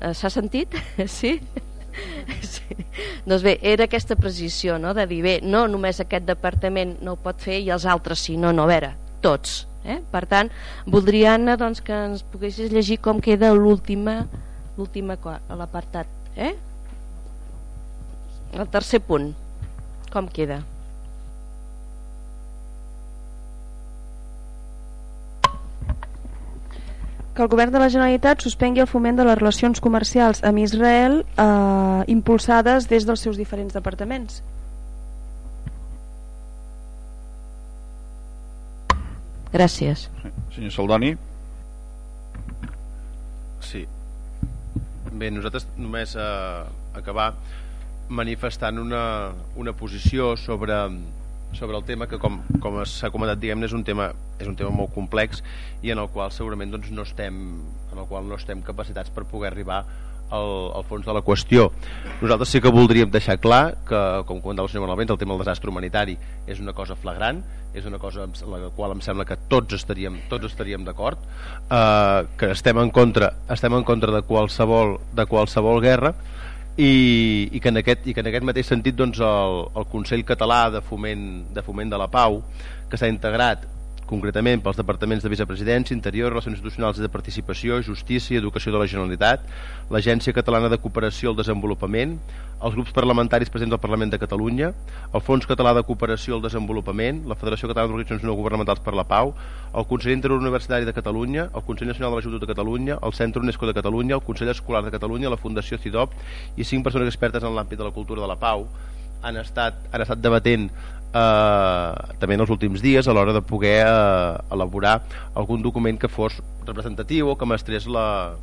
Eh, S'ha sentit? Sí? Sí. Doncs bé, era aquesta precisió, no?, de dir, bé, no només aquest departament no ho pot fer i els altres sí, no, no, a veure, tots. Eh? Per tant, voldria, Anna, doncs, que ens poguessis llegir com queda l'última l'última l'apartat, eh? El tercer punt, com queda? Que el govern de la Generalitat suspengui el foment de les relacions comercials amb Israel eh, impulsades des dels seus diferents departaments. Gràcies. Senyor Saldoni. Sí. Bé, nosaltres només eh, acabar manifestant una, una posició sobre, sobre el tema que com, com s'ha comentat diguem és un tema és un tema molt complex i en el qual segurament doncs, no estem en el qual no estem capacitats per poder arribar al, al fons de la qüestió. Nosaltres sí que voldríem deixar clar que, com comentava el senyor Manuel el tema del desastre humanitari és una cosa flagrant, és una cosa amb la qual em sembla que tots estaríem, tots estaríem d'acord, eh, que estem en contra, estem en contra de qualsevol, de qualsevol guerra i, i, que en aquest, i que en aquest mateix sentit doncs, el, el Consell Català de Foment, de Foment de la Pau, que s'ha integrat concretament pels departaments de vicepresidència, interior, relacions institucionals de participació, justícia educació de la Generalitat, l'Agència Catalana de Cooperació al Desenvolupament, els grups parlamentaris presents al Parlament de Catalunya, el Fons Català de Cooperació al Desenvolupament, la Federació Catalana d'Organitzacions no governamentals per la Pau, el Consell Interuniversitari de Catalunya, el Consell Nacional de la Joventut de Catalunya, el Centre UNESCO de Catalunya, el Consell Escolar de Catalunya, la Fundació CIDOP i cinc persones expertes en l'àmbit de la cultura de la Pau han estat, han estat debatent eh, també en els últims dies a l'hora de poder eh, elaborar algun document que fos representatiu o que mostrés la,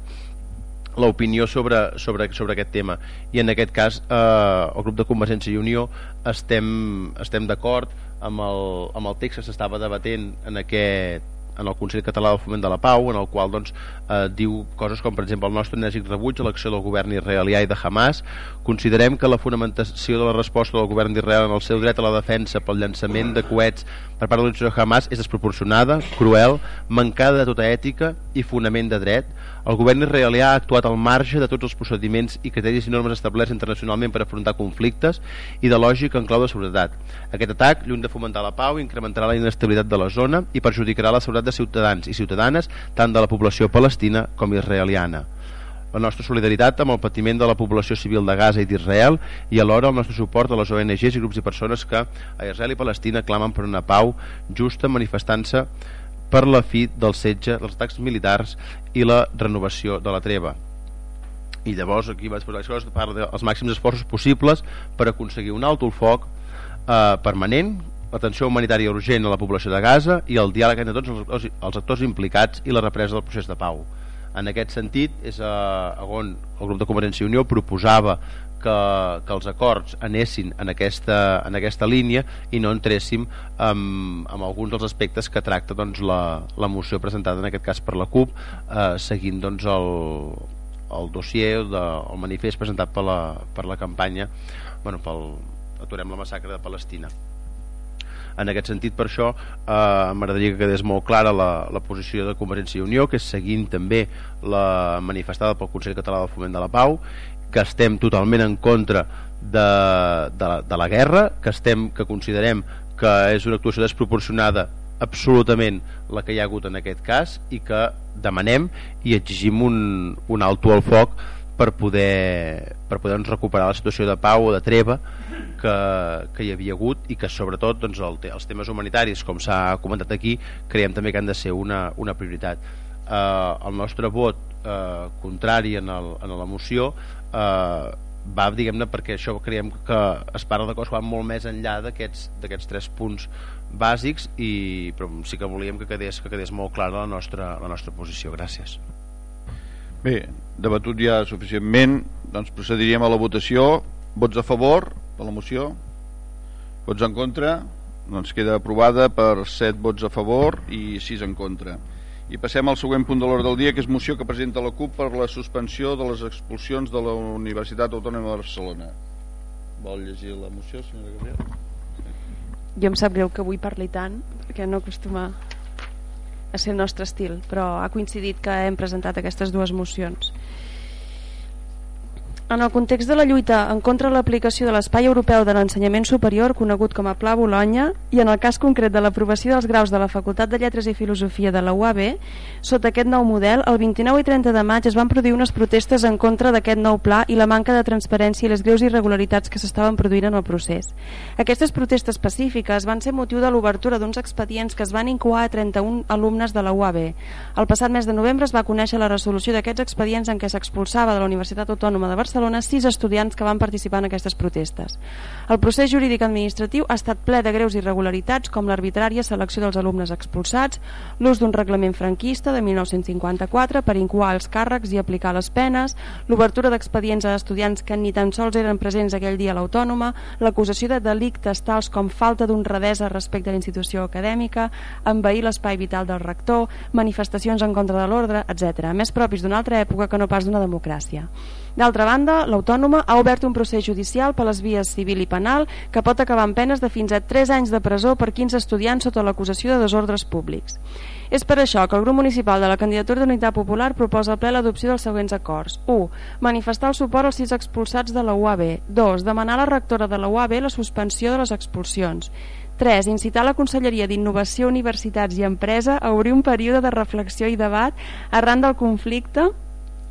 l'opinió sobre, sobre, sobre aquest tema i en aquest cas eh, el grup de Convergència i Unió estem, estem d'acord amb, el, amb el text que s'estava debatent en aquest en el Consell Català del Foment de la Pau, en el qual doncs, eh, diu coses com, per exemple, el nostre enèrgic rebuig a l'acció del govern israelià i de Hamas. Considerem que la fonamentació de la resposta del govern d'Israel en el seu dret a la defensa pel llançament de coets per part de l'organització Hamas és desproporcionada, cruel, mancada de tota ètica i fonament de dret. El govern israelià ha actuat al marge de tots els procediments i criteris i normes establerts internacionalment per afrontar conflictes i de lògica en clau de seguretat. Aquest atac, lluny de fomentar la pau, incrementarà la inestabilitat de la zona i perjudicarà la seguretat de ciutadans i ciutadanes tant de la població palestina com israeliana la nostra solidaritat amb el patiment de la població civil de Gaza i d'Israel i alhora el nostre suport a les ONGs i grups i persones que a Israel i Palestina clamen per una pau justa manifestant-se per la fi del setge, dels atacs militars i la renovació de la treva. I llavors aquí vaig posar les coses parla dels màxims esforços possibles per aconseguir un alto el foc eh, permanent l'atenció humanitària urgent a la població de Gaza i el diàleg entre tots els actors, els actors implicats i la represa del procés de pau. En aquest sentit és a, on el grup de Convergència i Unió proposava que, que els acords anessin en aquesta, en aquesta línia i no entréssim amb, amb alguns dels aspectes que tracta doncs, la, la moció presentada en aquest cas per la CUP eh, seguint doncs, el, el dossier de, manifest presentat per la, per la campanya bueno, pel Aturem la massacre de Palestina. En aquest sentit per això eh, m'agradaria que quedés molt clara la, la posició de Convergència i Unió que és seguint també la manifestada pel Consell Català del Foment de la Pau que estem totalment en contra de, de, la, de la guerra que, estem, que considerem que és una actuació desproporcionada absolutament la que hi ha hagut en aquest cas i que demanem i exigim un, un alto al foc per poder, per poder doncs, recuperar la situació de pau o de treva que, que hi havia hagut i que sobretot doncs, el, els temes humanitaris com s'ha comentat aquí creiem també que han de ser una, una prioritat. Eh, el nostre vot eh, contrari en, el, en la moció eh, va diguem-ne perquè això creiem que es parla de coses que van molt més enllà d'aquests tres punts bàsics i però sí que volíem que quedés, que quedés molt clara la nostra, la nostra posició. Gràcies. Bé, debatut ja suficientment doncs procediríem a la votació. Vots a favor de la moció? Vots en contra? Doncs queda aprovada per 7 vots a favor i 6 en contra i passem al següent punt de l'ordre del dia que és moció que presenta la CUP per la suspensió de les expulsions de la Universitat Autònoma de Barcelona vol llegir la moció senyora Gabriel? Jo em sap greu que avui parli tant perquè no acostuma a ser el nostre estil però ha coincidit que hem presentat aquestes dues mocions En el context de la lluita en contra de l'aplicació de l'Espai Europeu de l'Ensenyament Superior, conegut com a Pla Bologna, i en el cas concret de l'aprovació dels graus de la Facultat de Lletres i Filosofia de la UAB, sota aquest nou model, el 29 i 30 de maig es van produir unes protestes en contra d'aquest nou pla i la manca de transparència i les greus irregularitats que s'estaven produint en el procés. Aquestes protestes pacífiques van ser motiu de l'obertura d'uns expedients que es van incoar a 31 alumnes de la UAB. El passat mes de novembre es va conèixer la resolució d'aquests expedients en què s'expulsava de la Universitat Autònoma de Barcelona Barcelona sis estudiants que van participar en aquestes protestes. El procés jurídic administratiu ha estat ple de greus irregularitats com l'arbitrària selecció dels alumnes expulsats, l'ús d'un reglament franquista de 1954 per incoar els càrrecs i aplicar les penes, l'obertura d'expedients a estudiants que ni tan sols eren presents aquell dia a l'autònoma, l'acusació de delictes tals com falta d'honradesa respecte a la institució acadèmica, envair l'espai vital del rector, manifestacions en contra de l'ordre, etc. més propis d'una altra època que no pas d'una democràcia. D'altra banda, l'Autònoma ha obert un procés judicial per les vies civil i penal que pot acabar amb penes de fins a 3 anys de presó per 15 estudiants sota l'acusació de desordres públics. És per això que el grup municipal de la candidatura d'Unitat Popular proposa al ple l'adopció dels següents acords. 1. Manifestar el suport als sis expulsats de la UAB. 2. Demanar a la rectora de la UAB la suspensió de les expulsions. 3. Incitar la Conselleria d'Innovació, Universitats i Empresa a obrir un període de reflexió i debat arran del conflicte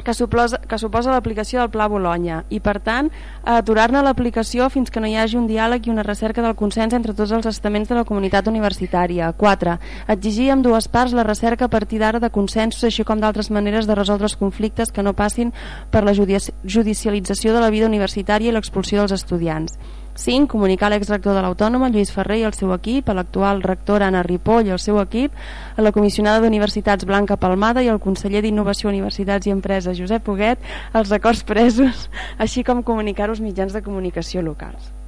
que suposa, que suposa l'aplicació del Pla Bologna i, per tant, aturar-ne l'aplicació fins que no hi hagi un diàleg i una recerca del consens entre tots els estaments de la comunitat universitària. 4. Exigir amb dues parts la recerca a partir d'ara de consensos, així com d'altres maneres de resoldre els conflictes que no passin per la judicialització de la vida universitària i l'expulsió dels estudiants. 5. Comunicar a l'exrector de l'Autònoma, Lluís Ferrer i el seu equip, a l'actual rectora Anna Ripoll i el seu equip, a la comissionada d'Universitats Blanca Palmada i al conseller d'Innovació, Universitats i Empreses Josep Huguet els acords presos, així com comunicar-ho als mitjans de comunicació locals.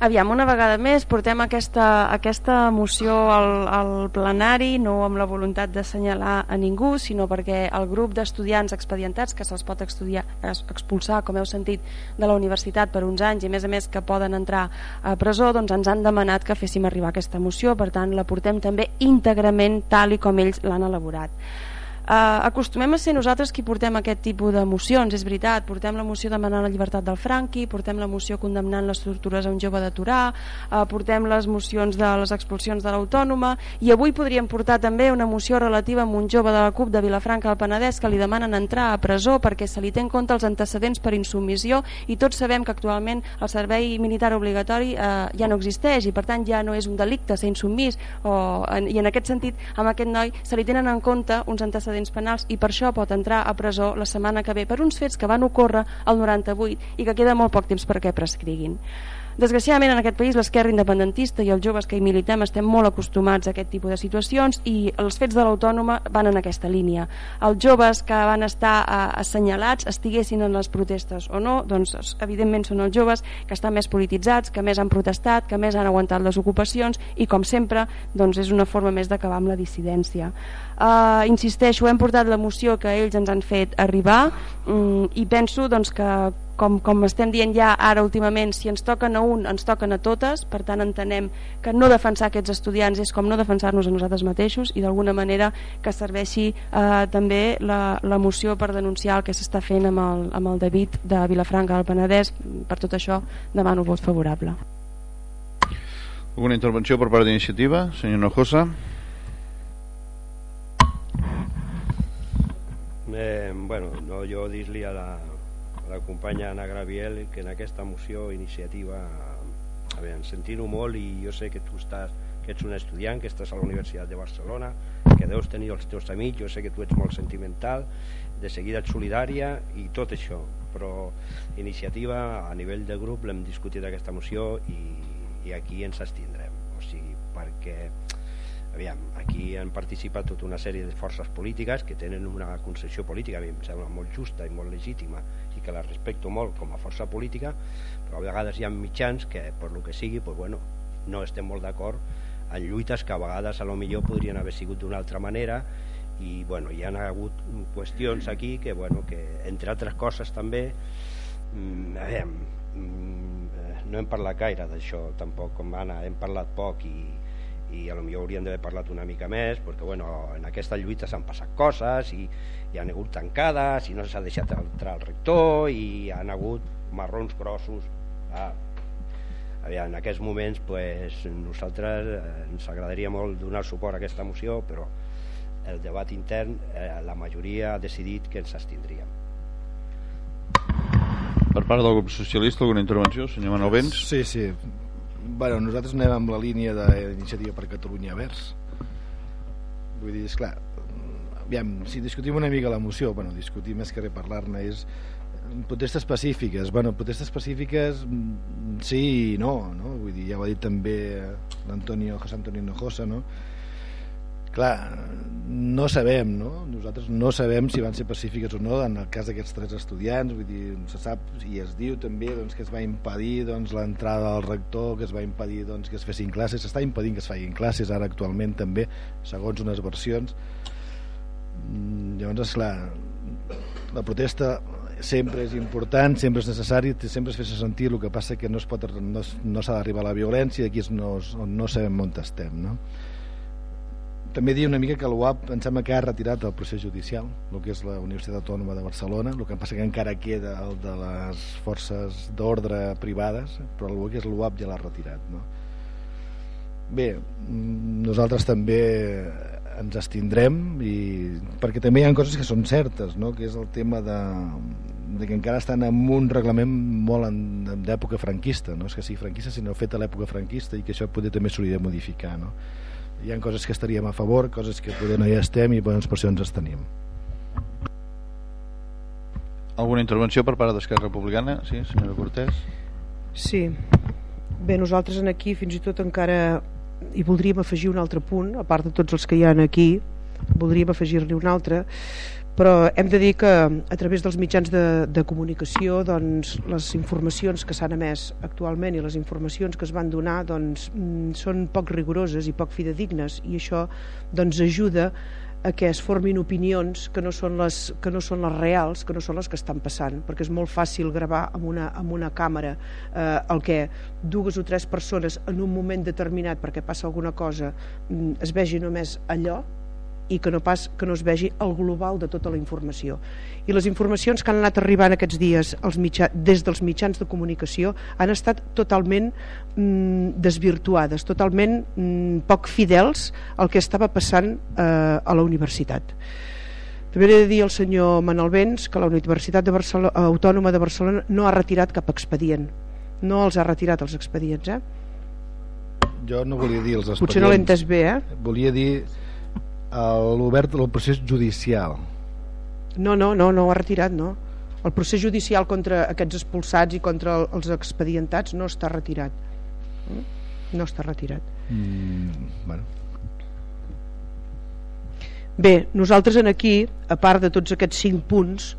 Aviam, una vegada més portem aquesta, aquesta moció al, al plenari, no amb la voluntat d'assenyalar a ningú, sinó perquè el grup d'estudiants expedientats que se'ls pot estudiar, expulsar, com heu sentit, de la universitat per uns anys i a més a més que poden entrar a presó, doncs ens han demanat que féssim arribar aquesta moció, per tant la portem també íntegrament tal i com ells l'han elaborat. Uh, acostumem a ser nosaltres qui portem aquest tipus de mocions, és veritat, portem la moció demanant la llibertat del Franqui, portem la moció condemnant les tortures a un jove de Turà, uh, portem les mocions de les expulsions de l'Autònoma, i avui podríem portar també una moció relativa amb un jove de la CUP de Vilafranca del Penedès que li demanen entrar a presó perquè se li té en compte els antecedents per insubmissió i tots sabem que actualment el servei militar obligatori uh, ja no existeix i per tant ja no és un delicte ser insubmís o, en, i en aquest sentit amb aquest noi se li tenen en compte uns antecedents antecedents penals i per això pot entrar a presó la setmana que ve per uns fets que van ocórrer al 98 i que queda molt poc temps perquè prescriguin. Desgraciadament en aquest país l'esquerra independentista i els joves que hi militem estem molt acostumats a aquest tipus de situacions i els fets de l'autònoma van en aquesta línia. Els joves que van estar eh, assenyalats estiguessin en les protestes o no, doncs evidentment són els joves que estan més polititzats, que més han protestat, que més han aguantat les ocupacions i com sempre doncs és una forma més d'acabar amb la dissidència. Uh, insisteixo, hem portat la moció que ells ens han fet arribar um, i penso doncs, que com, com estem dient ja ara últimament, si ens toquen a un, ens toquen a totes, per tant entenem que no defensar aquests estudiants és com no defensar-nos a nosaltres mateixos i d'alguna manera que serveixi eh, també la, la moció per denunciar el que s'està fent amb el, amb el David de Vilafranca del Penedès. Per tot això demano vot favorable. Alguna intervenció per part d'iniciativa? Senyor Nojosa. Eh, bueno, no, jo dir-li a, la, la companya Anna Graviel que en aquesta moció iniciativa a veure, sentir-ho molt i jo sé que tu estàs que ets un estudiant, que estàs a la Universitat de Barcelona, que deus tenir els teus amics, jo sé que tu ets molt sentimental, de seguida ets solidària i tot això, però iniciativa a nivell de grup l'hem discutit aquesta moció i, i aquí ens abstindrem, o sigui, perquè aviam, aquí han participat tota una sèrie de forces polítiques que tenen una concepció política, a mi em sembla molt justa i molt legítima que la respecto molt com a força política, però a vegades hi ha mitjans que, per lo que sigui, pues bueno, no estem molt d'acord en lluites que a vegades a lo millor podrien haver sigut d'una altra manera. I bueno, hi han hagut qüestions aquí que, bueno, que entre altres coses també mmm, aviam, mmm, no hem parlat gaire d'això tampoc com Anna, hem parlat poc i, i a lo millor hauríem d'haver parlat una mica més perquè bueno, en aquesta lluita s'han passat coses i hi han hagut tancades i no s'ha deixat entrar el rector i han hagut marrons grossos. Ah, en aquests moments pues, nosaltres eh, ens agradaria molt donar suport a aquesta moció però el debat intern eh, la majoria ha decidit que ens abstindríem. Per part del grup socialista alguna intervenció, senyor Manuel Vents? Sí, sí, bueno, nosaltres anem amb la línia d'iniciativa per Catalunya Verds vull dir, esclar aviam, si discutim una mica la moció bueno, discutir més que reparlar-ne és protestes específiques bueno, protestes específiques mm, sí i no, no? vull dir, ja ho ha dit també l'Antonio José Antonio Hinojosa no? Clar, no sabem no? nosaltres no sabem si van ser pacífiques o no en el cas d'aquests tres estudiants vull dir, se sap i es diu també doncs, que es va impedir doncs, l'entrada del rector que es va impedir doncs, que es fessin classes s'està impedint que es facin classes ara actualment també segons unes versions mm, llavors esclar la protesta sempre és important, sempre és necessari sempre es fes sentir, el que passa que no, pot, no, no s'ha d'arribar a la violència aquí no, no sabem on estem no? També dir una mica que l'UAP em sembla que ha retirat el procés judicial el que és la Universitat Autònoma de Barcelona el que passa que encara queda el de les forces d'ordre privades però el que és l'UAP ja l'ha retirat no? bé nosaltres també ens estindrem i, perquè també hi ha coses que són certes no? que és el tema de, de que encara estan en un reglament molt d'època franquista no és que sigui franquista sinó fet a l'època franquista i que això poder també s'hauria de modificar no? Hi ha coses que estaríem a favor, coses que poder no hi estem i doncs, per això ens. Alguna intervenció per part d'Esquerra Republicana? Sí, senyora Cortés? Sí. Bé, nosaltres en aquí fins i tot encara hi voldríem afegir un altre punt, a part de tots els que hi ha aquí, voldríem afegir-ne un altre, però hem de dir que a través dels mitjans de, de comunicació doncs, les informacions que s'han emès actualment i les informacions que es van donar doncs, mm, són poc rigoroses i poc fidedignes i això doncs, ajuda a que es formin opinions que no són les, que no són les reals, que no són les que estan passant, perquè és molt fàcil gravar amb una, amb una càmera eh, el que dues o tres persones en un moment determinat perquè passa alguna cosa mm, es vegi només allò i que no pas que no es vegi el global de tota la informació. I les informacions que han anat arribant aquests dies als mitjà, des dels mitjans de comunicació han estat totalment mm, desvirtuades, totalment mm, poc fidels al que estava passant eh, a la universitat. També he de dir al senyor Manel Vents que la Universitat de Barcelona, Autònoma de Barcelona no ha retirat cap expedient. No els ha retirat els expedients, eh? Jo no volia dir els expedients. Potser no l'he entès bé, eh? Volia dir l'obert del procés judicial no, no, no, no ho ha retirat no. el procés judicial contra aquests expulsats i contra els expedientats no està retirat mm? no està retirat mm, bueno. bé, nosaltres en aquí a part de tots aquests cinc punts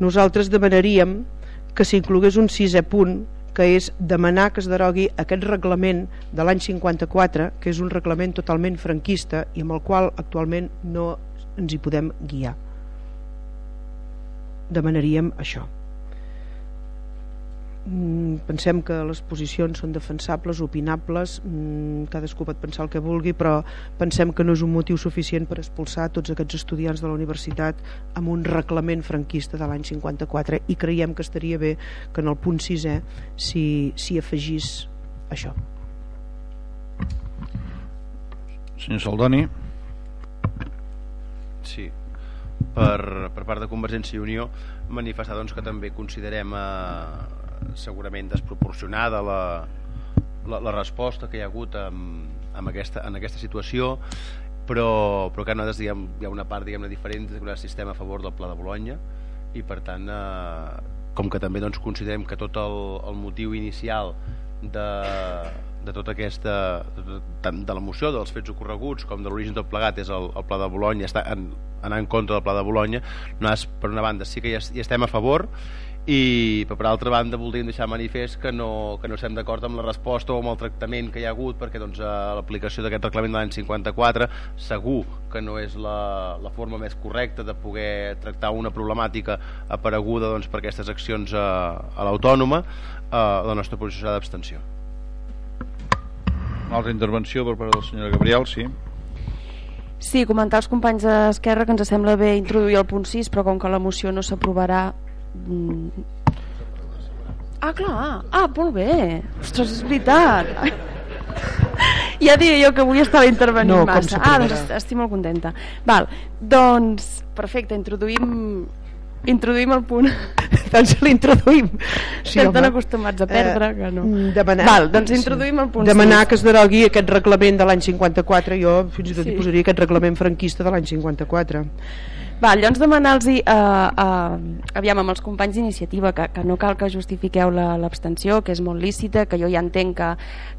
nosaltres demanaríem que s'inclogués un sisè punt que és demanar que es derogui aquest reglament de l'any 54, que és un reglament totalment franquista i amb el qual actualment no ens hi podem guiar. Demanaríem això. Mm, pensem que les posicions són defensables, opinables, mm, cadascú pot pensar el que vulgui, però pensem que no és un motiu suficient per expulsar tots aquests estudiants de la universitat amb un reglament franquista de l'any 54 i creiem que estaria bé que en el punt 6è s'hi si, afegís això. Senyor Saldoni. Sí, per, per part de Convergència i Unió manifestar doncs, que també considerem eh, segurament desproporcionada la, la, la resposta que hi ha hagut en, en, aquesta, en aquesta situació però, però que nosaltres diguem, hi ha una part diguem diferent del sistema a favor del Pla de Bologna i per tant eh, com que també doncs, considerem que tot el, el motiu inicial de, de tota aquesta tant de l'emoció dels fets ocorreguts com de l'origen tot plegat és el, el Pla de Bologna està en, anar en contra del Pla de Bologna nosaltres per una banda sí que hi, hi estem a favor i per altra banda voldríem deixar manifest que no, que no estem d'acord amb la resposta o amb el tractament que hi ha hagut perquè doncs, l'aplicació d'aquest reglament de l'any 54 segur que no és la, la forma més correcta de poder tractar una problemàtica apareguda doncs, per aquestes accions a, a l'autònoma eh, la nostra posició serà d'abstenció Una altra intervenció per part de la senyora Gabriel, sí. Sí, comentar als companys d'Esquerra que ens sembla bé introduir el punt 6, però com que la moció no s'aprovarà... Mm... Ah, clar, ah, molt bé. Ostres, és veritat. ja diria jo que avui estava intervenint No, massa. Ah, doncs estic molt contenta. Val, doncs, perfecte, introduïm, introduïm el punt. doncs l'introduïm Sí, Estem tan acostumats a perdre que no. mm, demanar, Val, doncs introduïm el punt demanar sis. que es derogui aquest reglament de l'any 54 jo fins i tot Sí. hi posaria aquest reglament franquista de l'any 54 Va, llavors demanar-los uh, uh, aviam amb els companys d'iniciativa que, que no cal que justifiqueu la- l'abstenció que és molt lícita, que jo ja entenc que,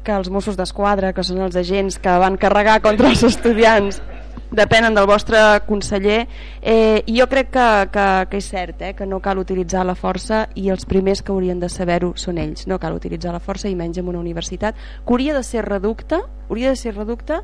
que els Mossos d'Esquadra, que són els agents que van carregar contra els estudiants depenen del vostre conseller eh, i jo crec que, que, que és cert eh, que no cal utilitzar la força i els primers que haurien de saber-ho són ells. No cal utilitzar la força i menys en una universitat. Que hauria de ser reducte hauria de ser reducte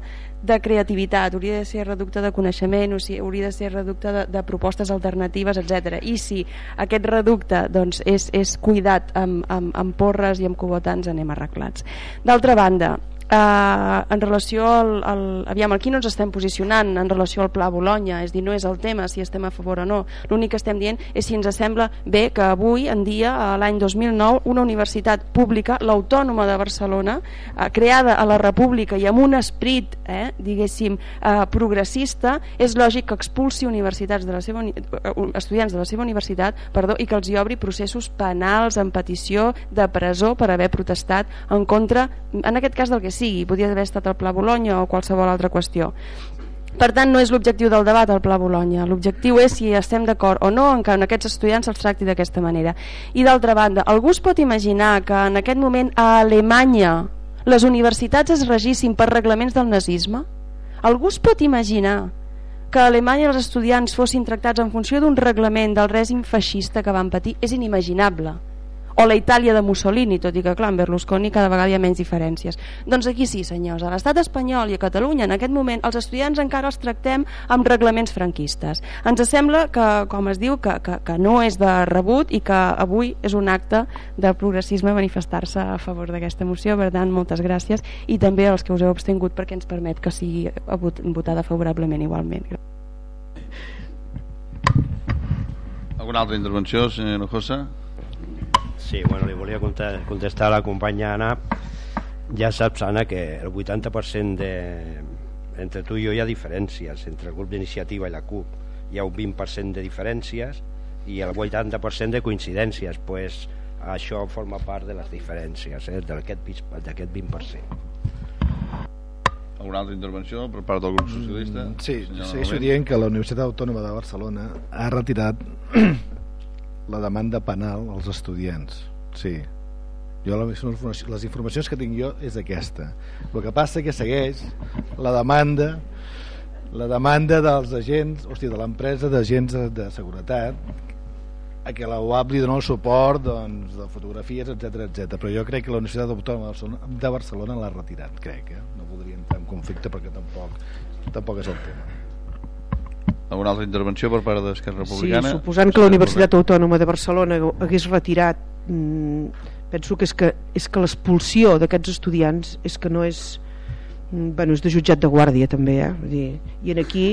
de creativitat hauria de ser reducte de coneixement o sigui, hauria de ser reducte de, de propostes alternatives etc. i si aquest reducte doncs, és, és cuidat amb, amb, amb porres i amb cubotans anem arreglats d'altra banda Uh, en relació al, al, aviam, aquí no ens estem posicionant en relació al Pla Bologna, és dir, no és el tema si estem a favor o no, l'únic que estem dient és si ens sembla bé que avui en dia, a l'any 2009, una universitat pública, l'Autònoma de Barcelona uh, creada a la República i amb un esprit, eh, diguéssim uh, progressista, és lògic que expulsi universitats de la seva, uni- uh, estudiants de la seva universitat perdó, i que els hi obri processos penals en petició de presó per haver protestat en contra, en aquest cas del que sigui, podria haver estat el Pla Bologna o qualsevol altra qüestió. Per tant, no és l'objectiu del debat el Pla Bologna. L'objectiu és si estem d'acord o no en que en aquests estudiants se'ls tracti d'aquesta manera. I d'altra banda, algú es pot imaginar que en aquest moment a Alemanya les universitats es regissin per reglaments del nazisme? Algú es pot imaginar que a Alemanya els estudiants fossin tractats en funció d'un reglament del règim feixista que van patir? És inimaginable o la Itàlia de Mussolini, tot i que clar, amb Berlusconi cada vegada hi ha menys diferències. Doncs aquí sí, senyors, a l'estat espanyol i a Catalunya en aquest moment els estudiants encara els tractem amb reglaments franquistes. Ens sembla que, com es diu, que, que, que no és de rebut i que avui és un acte de progressisme manifestar-se a favor d'aquesta moció, per tant, moltes gràcies i també als que us heu abstingut perquè ens permet que sigui vot- votada favorablement igualment. Alguna altra intervenció, senyor Hinojosa? Sí, bueno, li volia conte- contestar a la companya Anna. Ja saps, Anna, que el 80% de... Entre tu i jo hi ha diferències, entre el grup d'iniciativa i la CUP. Hi ha un 20% de diferències i el 80% de coincidències. pues, això forma part de les diferències, eh, d'aquest vis- d'aquest 20%. Alguna altra intervenció per part del grup socialista? Mm, Sí, Senyor segueixo dient que la Universitat Autònoma de Barcelona ha retirat la demanda penal als estudiants. Sí. Jo les informacions, que tinc jo és aquesta. El que passa que segueix la demanda la demanda dels agents, hòstia, de l'empresa d'agents de, de seguretat a que la UAB li dona el suport doncs, de fotografies, etc etc. però jo crec que la Universitat Autònoma de Barcelona- l'ha retirat, crec, eh? no voldria entrar en conflicte perquè tampoc, tampoc és el tema. Alguna altra intervenció per part d'Esquerra Sí, Republicana? suposant que la Universitat Autònoma de Barcelona hagués retirat mm, penso que és que, és que l'expulsió d'aquests estudiants és que no és mm, bueno, és de jutjat de guàrdia també eh? Vull dir, i en aquí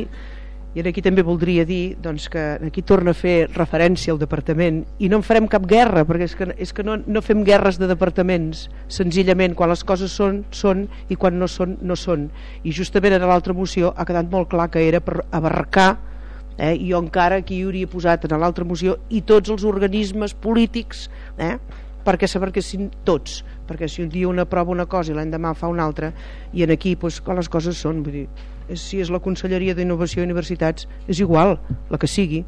i aquí també voldria dir doncs, que aquí torna a fer referència al departament i no en farem cap guerra perquè és que, és que no, no fem guerres de departaments senzillament quan les coses són, són i quan no són, no són i justament en l'altra moció ha quedat molt clar que era per abarcar eh? jo encara aquí hi hauria posat en l'altra moció i tots els organismes polítics eh? perquè s'abarquessin tots perquè si un dia un aprova una cosa i l'endemà fa una altra i en aquí doncs, les coses són vull dir, si és la Conselleria d'Innovació i Universitats és igual, la que sigui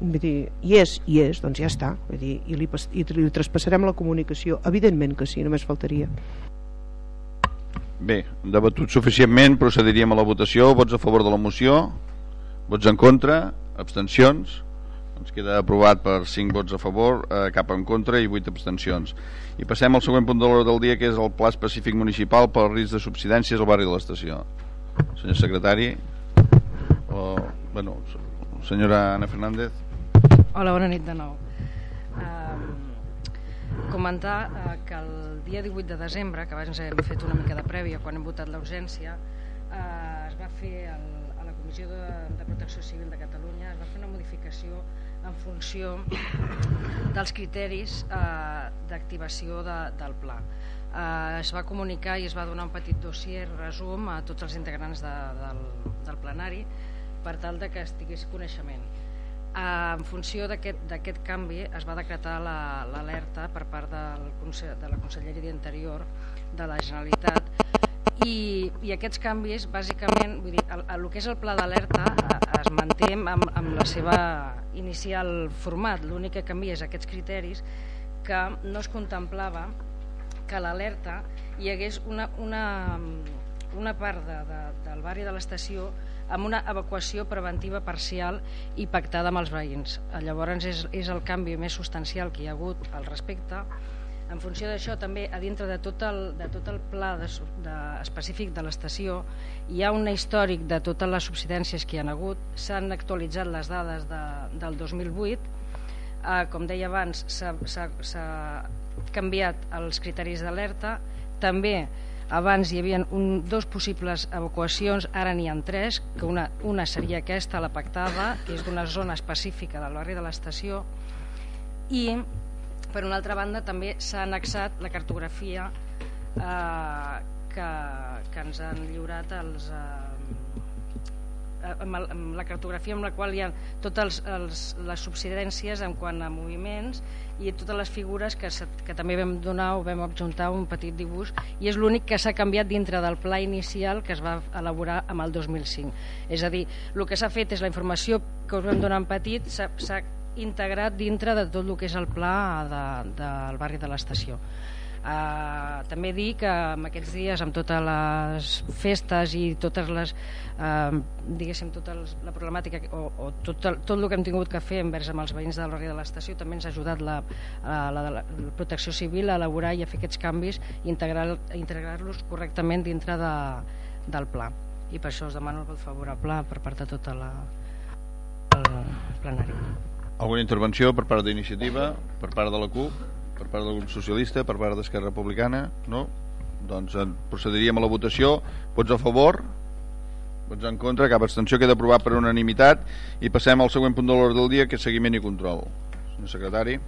vull dir, i és, i és, doncs ja està vull dir, i, li, i li traspassarem la comunicació evidentment que sí, només faltaria Bé, debatut suficientment, procediríem a la votació. Vots a favor de la moció? Vots en contra? Abstencions? Doncs queda aprovat per 5 vots a favor, eh, cap en contra i 8 abstencions. I passem al següent punt de l'hora del dia, que és el Pla Específic Municipal pel risc de subsidències al barri de l'estació. Senyor secretari, o, bueno, senyora Ana Fernández. Hola, bona nit de nou. Um, comentar eh, que el dia 18 de desembre, que abans hem fet una mica de prèvia quan hem votat l'urgència, eh, es va fer el, a la Comissió de, de Protecció Civil de Catalunya es va fer una modificació en funció dels criteris eh, d'activació de, del pla. Eh, es va comunicar i es va donar un petit dossier resum a tots els integrants de, del, del plenari per tal de que estigués coneixement. Eh, en funció d'aquest canvi es va decretar l'alerta la, per part del, de la Conselleria d'Interior de la Generalitat i, i aquests canvis bàsicament vull dir, el, el, el que és el pla d'alerta eh, es manté amb, amb la seva inicial format l'únic que canvia és aquests criteris que no es contemplava que l'alerta hi hagués una, una, una part de, de, del barri de l'estació amb una evacuació preventiva parcial i pactada amb els veïns. Llavors és, és el canvi més substancial que hi ha hagut al respecte en funció d'això, també a dintre de tot el, de tot el pla de, de, específic de l'estació hi ha un històric de totes les subsidències que hi han hagut, s'han actualitzat les dades de, del 2008, eh, com deia abans, s'ha canviat els criteris d'alerta, també abans hi havia un, dos possibles evacuacions, ara n'hi ha tres, que una, una seria aquesta, la pactada, que és d'una zona específica del barri de l'estació, i per una altra banda també s'ha annexat la cartografia eh, que, que ens han lliurat els, eh, amb, el, amb la cartografia amb la qual hi ha totes els, els, les subsidències en quant a moviments i totes les figures que, que també vam donar o vam adjuntar un petit dibuix i és l'únic que s'ha canviat dintre del pla inicial que es va elaborar amb el 2005 és a dir, el que s'ha fet és la informació que us vam donar en petit s'ha integrat dintre de tot el que és el pla de, del barri de l'estació. Uh, també dir que en aquests dies amb totes les festes i totes les uh, diguéssim tota la problemàtica o, o tot, el, tot el que hem tingut que fer envers amb els veïns del barri de l'estació també ens ha ajudat la, la, la, la protecció civil a elaborar i a fer aquests canvis i integrar-los integrar correctament dintre de, del pla i per això us demano el vot favorable per part de tota la el plenari alguna intervenció per part d'iniciativa, per part de la CUP, per part del grup socialista, per part d'Esquerra Republicana? No? Doncs procediríem a la votació. Vots a favor? Vots en contra? Cap abstenció queda aprovat per unanimitat i passem al següent punt de l'ordre del dia que és seguiment i control. Senyor secretari.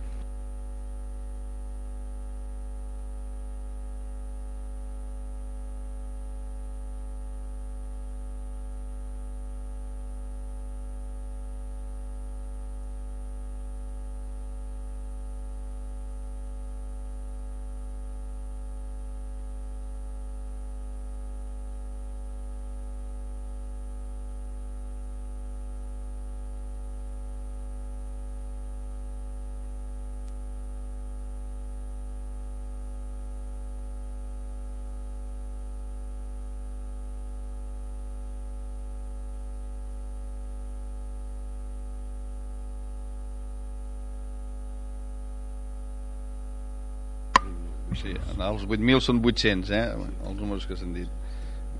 Sí, els 8.000 són 800, eh? els números que s'han dit.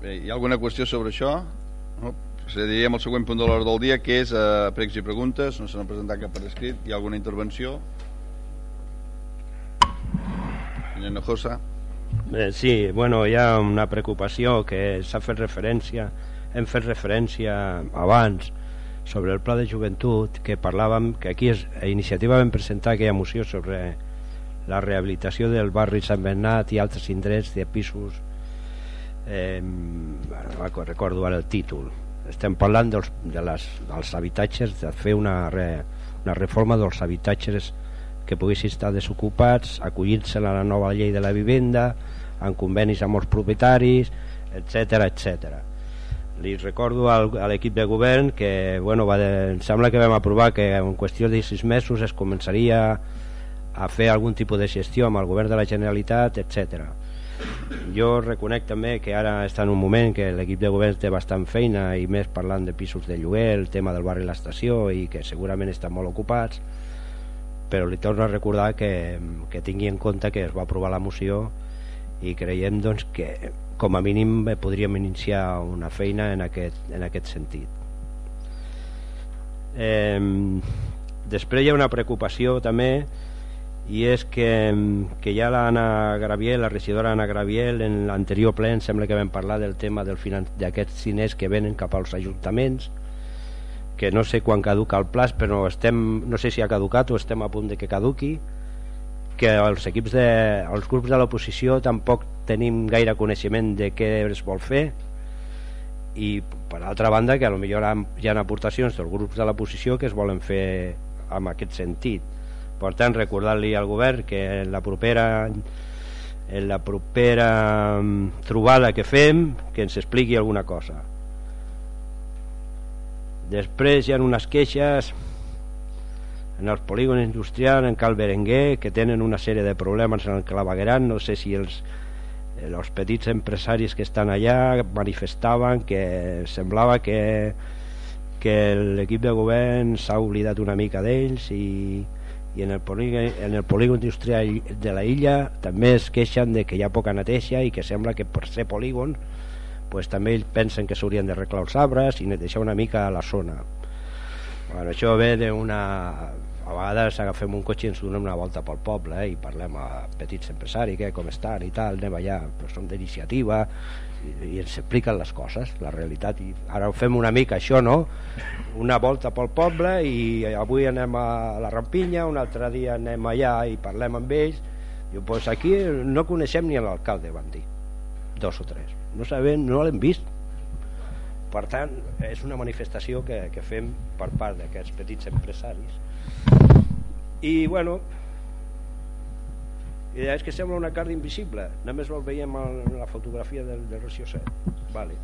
Bé, hi ha alguna qüestió sobre això? No? Procediríem al següent punt de l'hora del dia, que és eh, pregs i preguntes. No s'han presentat cap per escrit. Hi ha alguna intervenció? Senyor Nojosa. Bé, sí, bueno, hi ha una preocupació que s'ha fet referència, hem fet referència abans sobre el pla de joventut, que parlàvem que aquí és, a iniciativa vam presentar aquella moció sobre la rehabilitació del barri Sant Bernat i altres indrets de pisos eh, recordo ara el títol estem parlant dels, de les, dels habitatges de fer una, re, una reforma dels habitatges que poguessin estar desocupats acollint-se a la nova llei de la vivenda en convenis amb els propietaris etc etc. li recordo al, a l'equip de govern que bueno, va de, em sembla que vam aprovar que en qüestió de sis mesos es començaria a fer algun tipus de gestió amb el govern de la Generalitat, etc. Jo reconec també que ara està en un moment que l'equip de govern té bastant feina i més parlant de pisos de lloguer, el tema del barri i l'estació i que segurament estan molt ocupats però li torno a recordar que, que tingui en compte que es va aprovar la moció i creiem doncs, que com a mínim podríem iniciar una feina en aquest, en aquest sentit. Eh, després hi ha una preocupació també i és que, que ja l'Anna Graviel, la regidora Anna Graviel, en l'anterior ple em sembla que vam parlar del tema d'aquests diners que venen cap als ajuntaments, que no sé quan caduca el plaç, però estem, no sé si ha caducat o estem a punt de que caduqui, que els equips de, els grups de l'oposició tampoc tenim gaire coneixement de què es vol fer. I per altra banda que a lo millor hi ha aportacions dels grups de l'oposició que es volen fer en aquest sentit per tant, recordar-li al govern que en la propera en la propera mm, trobada que fem que ens expliqui alguna cosa. Després hi ha unes queixes en els polígons industrials en Cal Berenguer que tenen una sèrie de problemes en el clavegueran no sé si els, els petits empresaris que estan allà manifestaven que semblava que, que l'equip de govern s'ha oblidat una mica d'ells i, i en el, polígon, en el polígon industrial de la illa també es queixen de que hi ha poca neteja i que sembla que per ser polígon pues, també ells pensen que s'haurien de reclar els arbres i netejar una mica la zona. Bueno, això ve d'una a vegades agafem un cotxe i ens donem una volta pel poble eh, i parlem a petits empresaris que com estan i tal, anem allà però som d'iniciativa i, ens expliquen les coses, la realitat i ara ho fem una mica això, no? una volta pel poble i avui anem a la Rampinya un altre dia anem allà i parlem amb ells. I pues aquí no coneixem ni l'alcalde van dir. Dos o tres, no sabem, no l'hem vist. Per tant és una manifestació que, que fem per part d'aquests petits empresaris. I bueno i és que sembla una carta invisible. Només el veiem en la fotografia del, del 7 vale.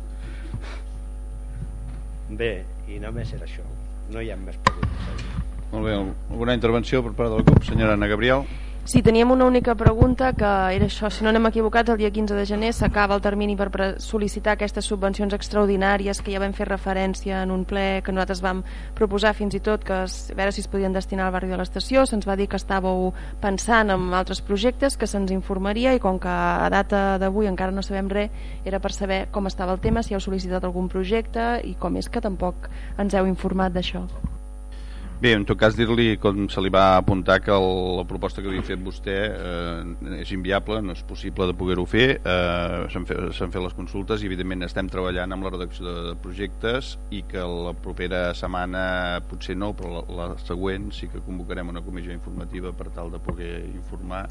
bé, i només era això. No hi ha més preguntes. Molt bé, alguna intervenció per part del grup? Senyora Ana Gabriel Sí, teníem una única pregunta que era això, si no anem equivocats, el dia 15 de gener s'acaba el termini per sol·licitar aquestes subvencions extraordinàries que ja vam fer referència en un ple que nosaltres vam proposar fins i tot que a veure si es podien destinar al barri de l'estació, se'ns va dir que estàveu pensant en altres projectes, que se'ns informaria i com que a data d'avui encara no sabem res, era per saber com estava el tema, si heu sol·licitat algun projecte i com és que tampoc ens heu informat d'això. Bé, en tot cas dir-li, com se li va apuntar, que el, la proposta que havia fet vostè eh, és inviable, no és possible de poder-ho fer, eh, s'han fet, fet les consultes i evidentment estem treballant amb la redacció de, de projectes i que la propera setmana, potser no, però la, la següent sí que convocarem una comissió informativa per tal de poder informar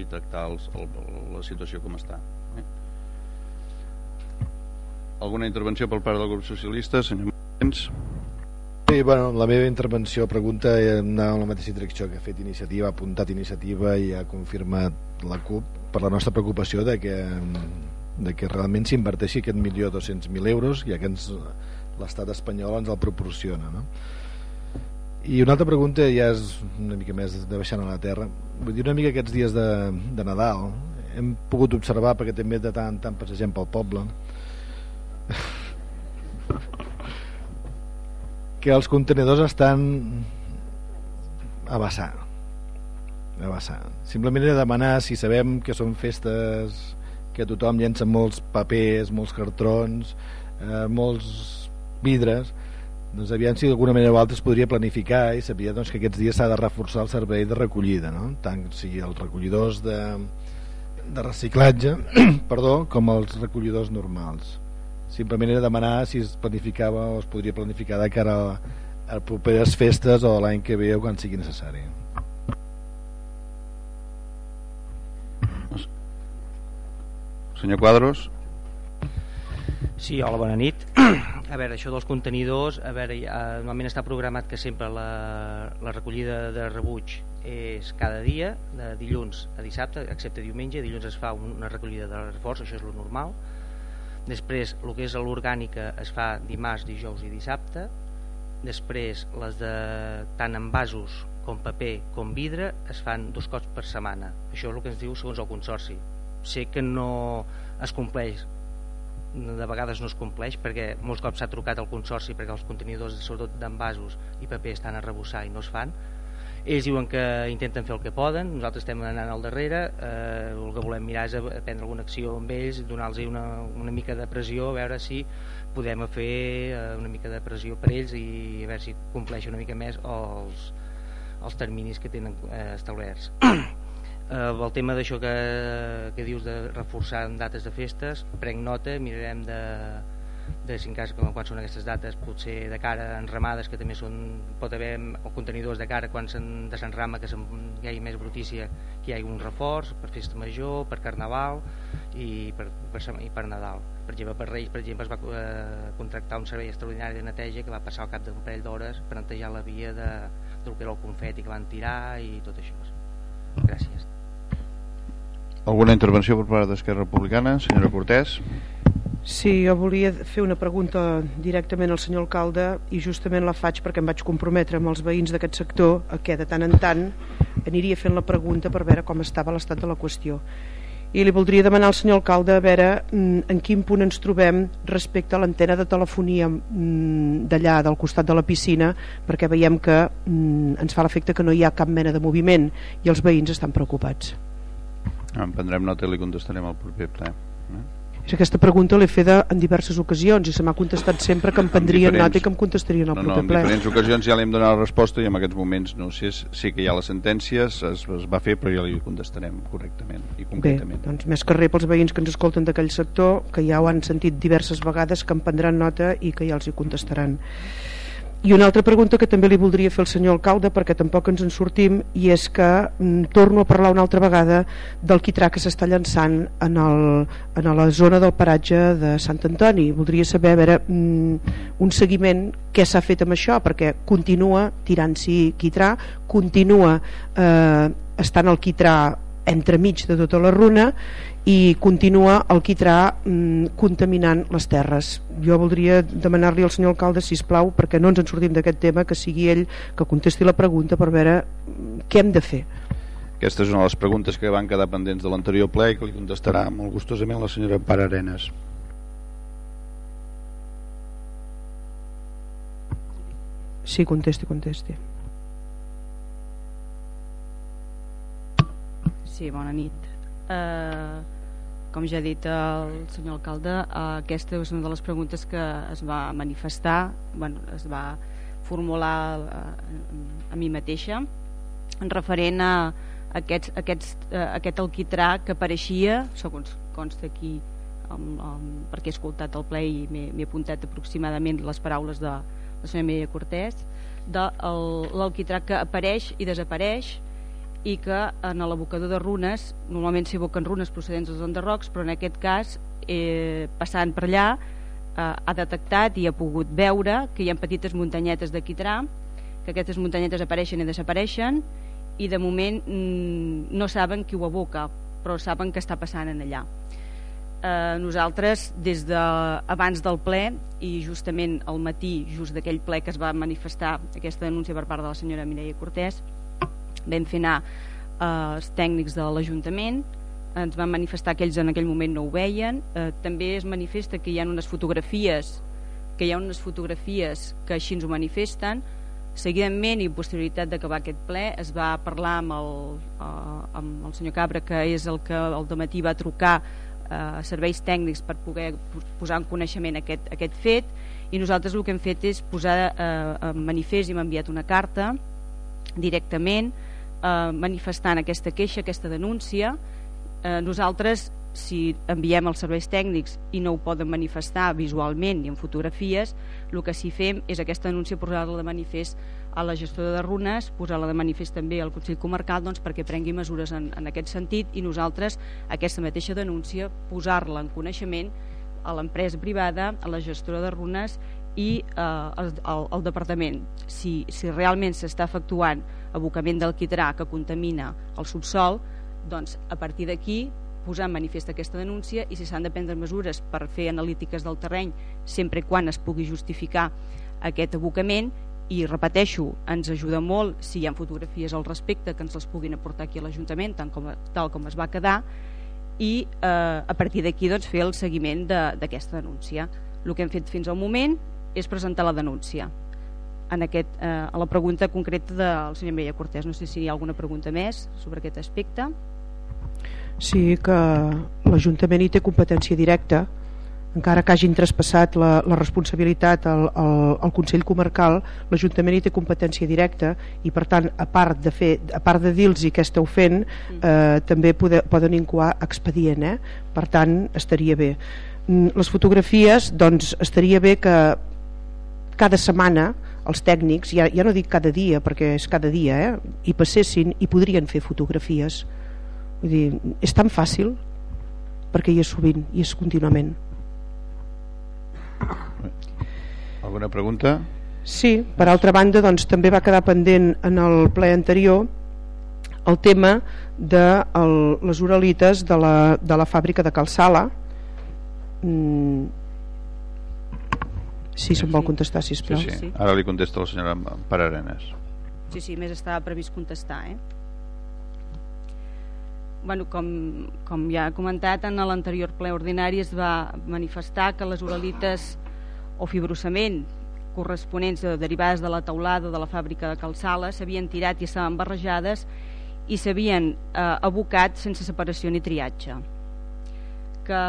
i tractar els, el, la situació com està. Eh? Alguna intervenció per part del grup socialista, senyor Mens? Sí, bueno, la meva intervenció pregunta anava en la mateixa direcció que ha fet iniciativa, ha apuntat iniciativa i ha confirmat la CUP per la nostra preocupació de que, de que realment s'inverteixi aquest milió 200.000 euros ja que l'estat espanyol ens el proporciona no? i una altra pregunta ja és una mica més de baixant a la terra vull dir una mica aquests dies de, de Nadal hem pogut observar perquè també de tant en tant passegem pel poble que els contenedors estan a vessar a vessar simplement de demanar si sabem que són festes que tothom llença molts papers, molts cartrons eh, molts vidres doncs aviam si d'alguna manera o altra es podria planificar i sabia doncs, que aquests dies s'ha de reforçar el servei de recollida no? tant si els recollidors de, de reciclatge perdó, com els recollidors normals simplement era demanar si es planificava o es podria planificar de cara a, a properes festes o l'any que ve o quan sigui necessari. Senyor Quadros? Sí, hola, bona nit. A veure, això dels contenidors, a veure, ja, normalment està programat que sempre la, la recollida de rebuig és cada dia, de dilluns a dissabte, excepte diumenge, dilluns es fa una recollida de reforç, això és lo normal, després el que és l'orgànica es fa dimarts, dijous i dissabte. Després les de tant en vasos com paper com vidre es fan dos cops per setmana. Això és el que ens diu segons el consorci. Sé que no es compleix de vegades no es compleix perquè molts cops s'ha trucat al consorci perquè els contenidors sobretot d'envasos i paper estan a rebussar i no es fan ells diuen que intenten fer el que poden nosaltres estem anant al darrere eh, el que volem mirar és prendre alguna acció amb ells donar-los una, una mica de pressió a veure si podem fer eh, una mica de pressió per ells i a veure si compleix una mica més els, els terminis que tenen eh, establerts. Eh, el tema d'això que, que dius de reforçar en dates de festes prenc nota, mirarem de, de si en cas quan, són aquestes dates potser de cara en ramades que també són pot haver contenidors de cara quan de Sant Rama que hi hagi més brutícia que hi hagi un reforç per festa major, per carnaval i per, per, i per Nadal. Per exemple per Reis per exemple es va eh, contractar un servei extraordinari de neteja que va passar al cap d'un parell d'hores per netejar la via de, del que era el confeti que van tirar i tot això. Gràcies. Alguna intervenció per part d'Esquerra Republicana senyora Cortés Sí, jo volia fer una pregunta directament al senyor alcalde i justament la faig perquè em vaig comprometre amb els veïns d'aquest sector a què de tant en tant aniria fent la pregunta per veure com estava l'estat de la qüestió. I li voldria demanar al senyor alcalde a veure mm, en quin punt ens trobem respecte a l'antena de telefonia mm, d'allà, del costat de la piscina, perquè veiem que mm, ens fa l'efecte que no hi ha cap mena de moviment i els veïns estan preocupats. En prendrem nota i li contestarem al proper ple. Eh? És aquesta pregunta l'he fet en diverses ocasions i se m'ha contestat sempre que em prendrien nota i que em contestarien al no, proper no, ple. En diferents ocasions ja li hem donat la resposta i en aquests moments no sé, sí que hi ha les sentències, es, es va fer però ja li contestarem correctament i concretament. Bé, doncs més que res pels veïns que ens escolten d'aquell sector, que ja ho han sentit diverses vegades, que em prendran nota i que ja els hi contestaran. I una altra pregunta que també li voldria fer al senyor alcalde perquè tampoc ens en sortim i és que mm, torno a parlar una altra vegada del quitrà que s'està llançant en, el, en la zona del paratge de Sant Antoni. Voldria saber a veure, mm, un seguiment què s'ha fet amb això perquè continua tirant-s'hi quitrà, continua eh, estant el quitrà entremig de tota la runa i continua el quitrà mm, contaminant les terres. Jo voldria demanar-li al senyor alcalde, si plau perquè no ens en sortim d'aquest tema, que sigui ell que contesti la pregunta per veure mm, què hem de fer. Aquesta és una de les preguntes que van quedar pendents de l'anterior ple i que li contestarà molt gustosament la senyora Pare Arenas. Sí, contesti, contesti. Sí, bona nit. Eh, com ja ha dit el senyor alcalde, eh, aquesta és una de les preguntes que es va manifestar, bueno, es va formular eh, a mi mateixa, en referent a aquests, aquests, eh, aquest alquitrà que apareixia, segons consta aquí, amb, amb, perquè he escoltat el ple i m'he apuntat aproximadament les paraules de la senyora Mireia Cortés, de l'alquitrà que apareix i desapareix i que en l'abocador de runes normalment s'hi aboquen runes procedents dels enderrocs però en aquest cas eh, passant per allà eh, ha detectat i ha pogut veure que hi ha petites muntanyetes de quitrà que aquestes muntanyetes apareixen i desapareixen i de moment mm, no saben qui ho aboca però saben que està passant en allà. Eh, nosaltres des de abans del ple i justament al matí just d'aquell ple que es va manifestar aquesta denúncia per part de la senyora Mireia Cortés vam fer anar eh, els tècnics de l'Ajuntament ens van manifestar que ells en aquell moment no ho veien. Eh, també es manifesta que hi ha unes fotografies que hi ha unes fotografies que així ens ho manifesten. Seguidament i posterioritat d'acabar aquest ple es va parlar amb el, uh, amb el senyor Cabra que és el que el matí va trucar a serveis tècnics per poder posar en coneixement aquest, aquest fet. I nosaltres el que hem fet és posar uh, en manifest i m'ha enviat una carta directament eh, manifestant aquesta queixa, aquesta denúncia. Eh, nosaltres, si enviem els serveis tècnics i no ho poden manifestar visualment ni en fotografies, el que sí fem és aquesta denúncia posar-la de manifest a la gestora de runes, posar-la de manifest també al Consell Comarcal doncs, perquè prengui mesures en, en aquest sentit i nosaltres aquesta mateixa denúncia posar-la en coneixement a l'empresa privada, a la gestora de runes i eh, el, el, el departament si, si realment s'està efectuant abocament del quitrà que contamina el subsol doncs a partir d'aquí posar en manifest aquesta denúncia i si s'han de prendre mesures per fer analítiques del terreny sempre quan es pugui justificar aquest abocament i repeteixo, ens ajuda molt si hi ha fotografies al respecte que ens les puguin aportar aquí a l'Ajuntament tal, com, tal com es va quedar i eh, a partir d'aquí doncs, fer el seguiment d'aquesta de, denúncia. El que hem fet fins al moment és presentar la denúncia en aquest, eh, a la pregunta concreta del senyor Mireia Cortés. No sé si hi ha alguna pregunta més sobre aquest aspecte. Sí, que l'Ajuntament hi té competència directa encara que hagin traspassat la, la responsabilitat al, al, al Consell Comarcal, l'Ajuntament hi té competència directa i per tant, a part de, fer, a part de dir-los què esteu fent, mm. eh, també pode, poden incoar expedient, eh? per tant, estaria bé. Mm, les fotografies, doncs, estaria bé que cada setmana els tècnics, ja, ja no dic cada dia perquè és cada dia, eh, hi passessin i podrien fer fotografies. Vull dir, és tan fàcil perquè hi és sovint, i és contínuament. Alguna pregunta? Sí, per altra banda doncs, també va quedar pendent en el ple anterior el tema de el, les uralites de la, de la fàbrica de Calçala mm. Si se'm vol contestar sisplau. sí, sí. ara li contesta la senyora Pararenes sí, sí, més estava previst contestar eh? bueno, com, com ja he comentat en l'anterior ple ordinari es va manifestar que les uralites o fibrosament corresponents o derivades de la teulada de la fàbrica de Calçala s'havien tirat i estaven barrejades i s'havien eh, abocat sense separació ni triatge. Que,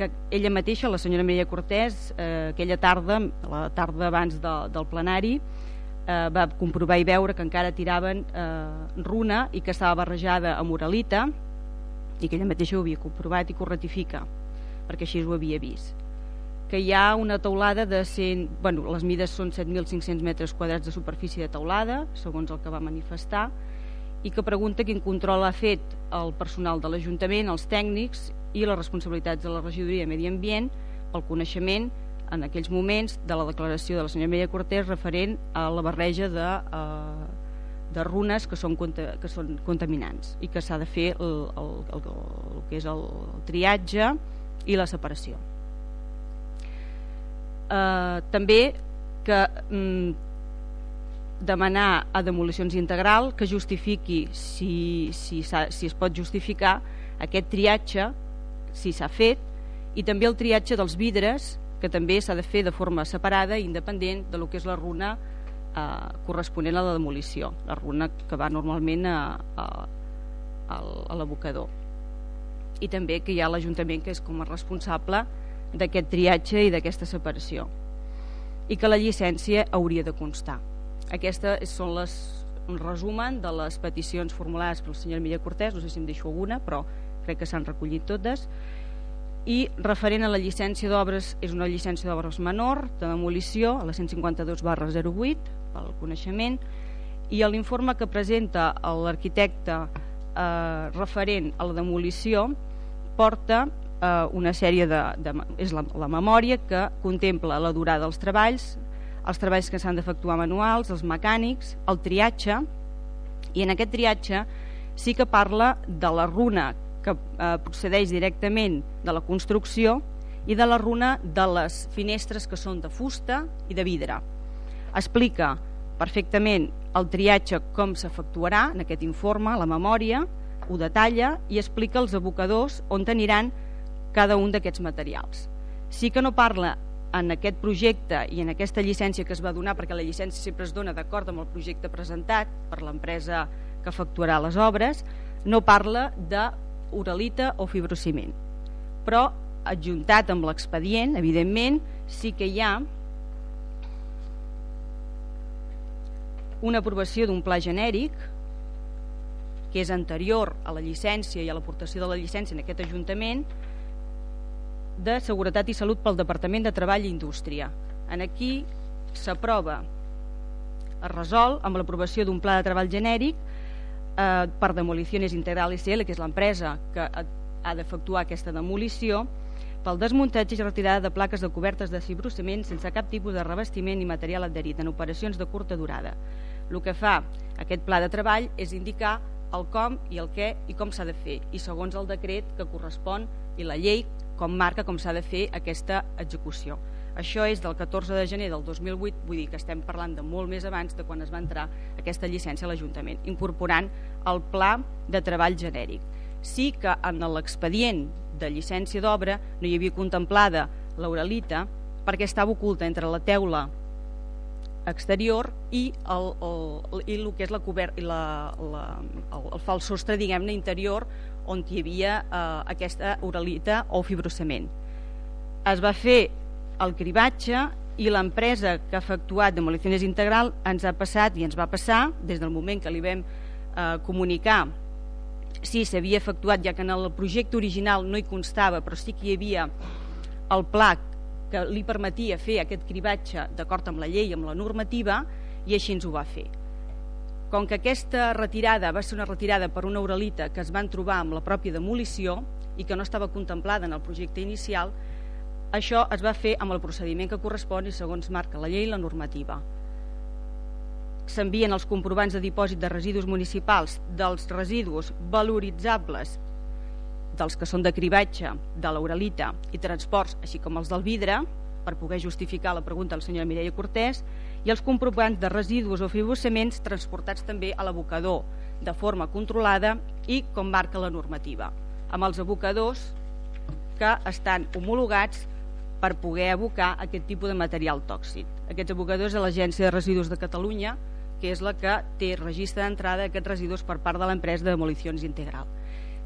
que ella mateixa, la senyora Maria Cortés eh, aquella tarda, la tarda abans de, del plenari eh, va comprovar i veure que encara tiraven eh, runa i que estava barrejada amb uralita i que ella mateixa ho havia comprovat i que ho ratifica perquè així ho havia vist. Que hi ha una teulada de 100, bueno, les mides són 7.500 metres quadrats de superfície de teulada, segons el que va manifestar, i que pregunta quin control ha fet el personal de l'Ajuntament, els tècnics i les responsabilitats de la regidoria de Medi Ambient pel coneixement en aquells moments de la declaració de la senyora Mella Cortés referent a la barreja de, eh, de runes que són, que són contaminants i que s'ha de fer el, el, el, el, que és el, triatge i la separació. Eh, també que mm, demanar a demolicions integral que justifiqui si, si, si es pot justificar aquest triatge si s'ha fet i també el triatge dels vidres que també s'ha de fer de forma separada i independent de lo que és la runa eh, corresponent a la demolició, la runa que va normalment a, a, a l'abocador. I també que hi ha l'Ajuntament que és com a responsable d'aquest triatge i d'aquesta separació i que la llicència hauria de constar. Aquestes són les un resumen de les peticions formulades pel senyor Milla Cortés, no sé si em deixo alguna, però crec que s'han recollit totes, i referent a la llicència d'obres és una llicència d'obres menor de demolició a la 152 barra 08 pel coneixement i l'informe que presenta l'arquitecte eh, referent a la demolició porta eh, una sèrie de, de és la, la memòria que contempla la durada dels treballs els treballs que s'han d'efectuar manuals els mecànics, el triatge i en aquest triatge sí que parla de la runa que eh, procedeix directament de la construcció i de la runa de les finestres que són de fusta i de vidre. Explica perfectament el triatge com s'efectuarà en aquest informe, la memòria, ho detalla i explica els abocadors on aniran cada un d'aquests materials. Sí que no parla en aquest projecte i en aquesta llicència que es va donar, perquè la llicència sempre es dona d'acord amb el projecte presentat per l'empresa que efectuarà les obres, no parla de uralita o fibrociment. Però adjuntat amb l'expedient, evidentment, sí que hi ha una aprovació d'un pla genèric que és anterior a la llicència i a l'aportació de la llicència en aquest Ajuntament de Seguretat i Salut pel Departament de Treball i Indústria. En aquí s'aprova, es resol amb l'aprovació d'un pla de treball genèric eh, per Demoliciones Integral SL, que és l'empresa que ha d'efectuar aquesta demolició, pel desmuntatge i retirada de plaques de cobertes de cibrossament sense cap tipus de revestiment i material adherit en operacions de curta durada. El que fa aquest pla de treball és indicar el com i el què i com s'ha de fer, i segons el decret que correspon i la llei com marca com s'ha de fer aquesta execució. Això és del 14 de gener del 2008, vull dir que estem parlant de molt més abans de quan es va entrar aquesta llicència a l'Ajuntament, incorporant el pla de treball genèric. Sí que en l'expedient de llicència d'obra no hi havia contemplada l'oralita perquè estava oculta entre la teula exterior i el, el, i el que és la cobert, i la, la, el, el fals sostre diguem-ne interior on hi havia eh, aquesta oralita o fibrocement es va fer el cribatge i l'empresa que ha efectuat demolicions integral ens ha passat i ens va passar des del moment que li vam eh, comunicar si s'havia efectuat, ja que en el projecte original no hi constava, però sí que hi havia el pla que li permetia fer aquest cribatge d'acord amb la llei, amb la normativa, i així ens ho va fer. Com que aquesta retirada va ser una retirada per una uralita que es van trobar amb la pròpia demolició i que no estava contemplada en el projecte inicial, això es va fer amb el procediment que correspon i segons marca la llei i la normativa. S'envien els comprovants de dipòsit de residus municipals dels residus valoritzables dels que són de cribatge, de l'oralita i transports, així com els del vidre, per poder justificar la pregunta del senyora Mireia Cortés, i els comprovants de residus o fibossaments transportats també a l'abocador de forma controlada i com marca la normativa, amb els abocadors que estan homologats per poder abocar aquest tipus de material tòxic. Aquests abocadors de l'Agència de Residus de Catalunya que és la que té registre d'entrada d'aquests residus per part de l'empresa de demolicions integral.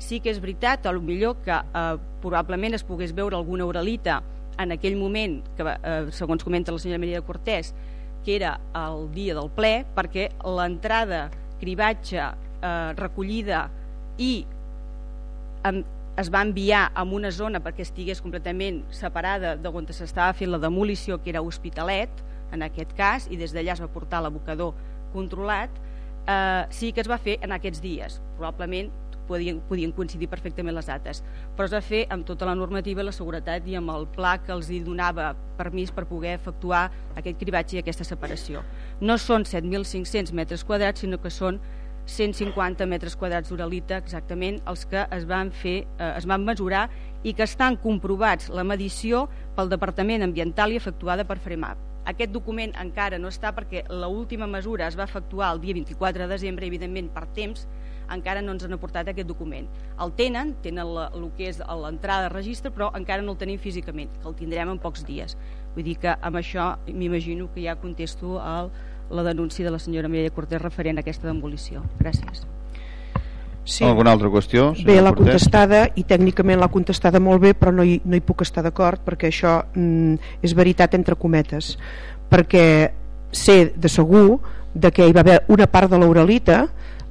Sí que és veritat, a lo millor que eh, probablement es pogués veure alguna oralita en aquell moment, que eh, segons comenta la senyora Maria Cortés, que era el dia del ple, perquè l'entrada, cribatge, eh, recollida i es va enviar a una zona perquè estigués completament separada d'on s'estava fent la demolició, que era Hospitalet, en aquest cas, i des d'allà es va portar l'abocador controlat. Eh, sí que es va fer en aquests dies. Probablement podien, podien coincidir perfectament les dates. Però es va fer amb tota la normativa la seguretat i amb el pla que els hi donava permís per poder efectuar aquest cribatge i aquesta separació. No són 7.500 metres quadrats sinó que són 150 metres quadrats d'uralita exactament els que es van fer eh, es van mesurar i que estan comprovats la medició pel Departament Ambiental i efectuada per FREMAP aquest document encara no està perquè l'última mesura es va efectuar el dia 24 de desembre, evidentment per temps encara no ens han aportat aquest document. El tenen, tenen la, el que és l'entrada de registre, però encara no el tenim físicament, que el tindrem en pocs dies. Vull dir que amb això m'imagino que ja contesto a la denúncia de la senyora Mireia Cortés referent a aquesta demolició. Gràcies. Sí. Alguna altra qüestió? Bé, l'ha contestada i tècnicament l'ha contestada molt bé però no hi, no hi puc estar d'acord perquè això mm, és veritat entre cometes perquè sé de segur de que hi va haver una part de l'Uralita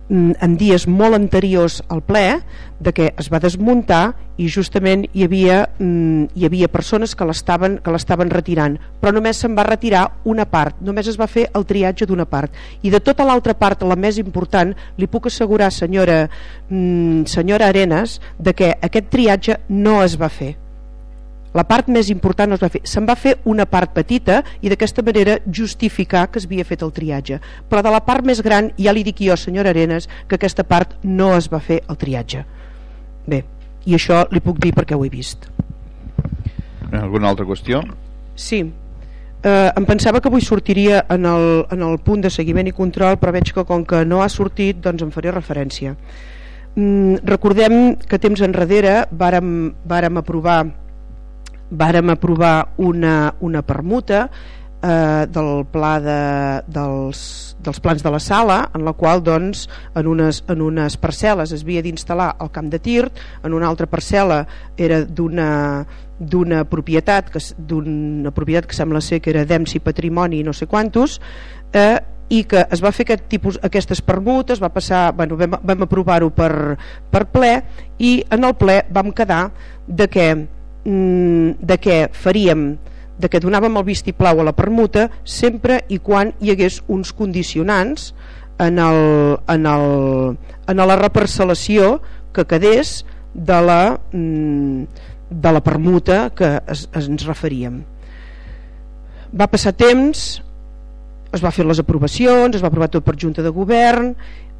en dies molt anteriors al ple de que es va desmuntar i justament hi havia, mm, hi havia persones que l'estaven que l'estaven retirant. Però només se'n va retirar una part només es va fer el triatge d'una part. I de tota l'altra part, la més important li puc assegurar senyora, mm, senyora Arenas de que aquest triatge no es va fer la part més important no es va fer se'n va fer una part petita i d'aquesta manera justificar que es havia fet el triatge. Però de la part més gran ja li dic jo senyora Arenas que aquesta part no es va fer el triatge. Bé, i això li puc dir perquè ho he vist. Alguna altra qüestió? sí. Eh, em pensava que avui sortiria en el, en el punt de seguiment i control però veig que com que no ha sortit doncs en faré referència. Mm, recordem que temps enrere vàrem, vàrem aprovar vàrem aprovar una, una permuta eh, del pla de, dels, dels plans de la sala en la qual doncs, en, unes, en unes parcel·les es havia d'instal·lar el camp de tir en una altra parcel·la era d'una d'una propietat que d'una propietat que sembla ser que era d'EMS i patrimoni no sé quantos eh, i que es va fer aquest tipus, aquestes permutes va passar, bueno, vam, vam aprovar-ho per, per ple i en el ple vam quedar de que de què faríem? De que donàvem el vistiplau a la permuta sempre i quan hi hagués uns condicionants en, el, en, el, en la reparcel·lació que quedés de la, mm, de la permuta que es, ens referíem. Va passar temps es va fer les aprovacions es va aprovar tot per Junta de Govern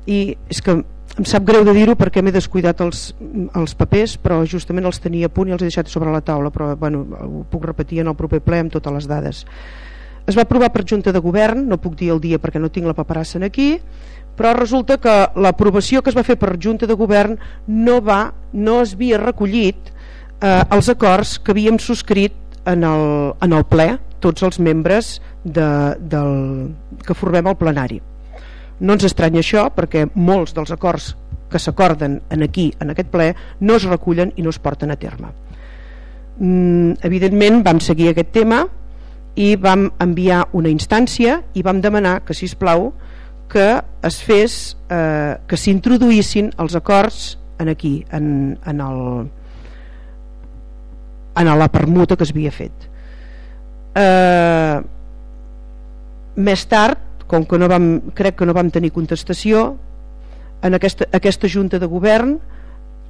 i és que em sap greu de dir-ho perquè m'he descuidat els, els papers però justament els tenia a punt i els he deixat sobre la taula però bueno, ho puc repetir en el proper ple amb totes les dades. Es va aprovar per Junta de Govern no puc dir el dia perquè no tinc la paperassa aquí però resulta que l'aprovació que es va fer per Junta de Govern no va no es havia recollit eh, els acords que havíem subscrit en el, en el ple tots els membres de, del, que formem el plenari no ens estranya això perquè molts dels acords que s'acorden en aquí, en aquest ple, no es recullen i no es porten a terme. mm, evidentment vam seguir aquest tema i vam enviar una instància i vam demanar que si plau que es fes eh, que s'introduïssin els acords en aquí en, en, el, en la permuta que es havia fet eh, més tard com que no vam, crec que no vam tenir contestació en aquesta, aquesta junta de govern